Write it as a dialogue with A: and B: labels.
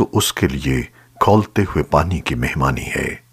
A: تو اس کے لیے کھولتے ہوئے پانی کی مہمانی ہے۔